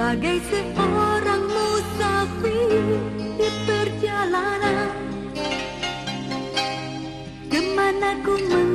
Bagai seorang musafir di perjalanan Ke mana ku mengadu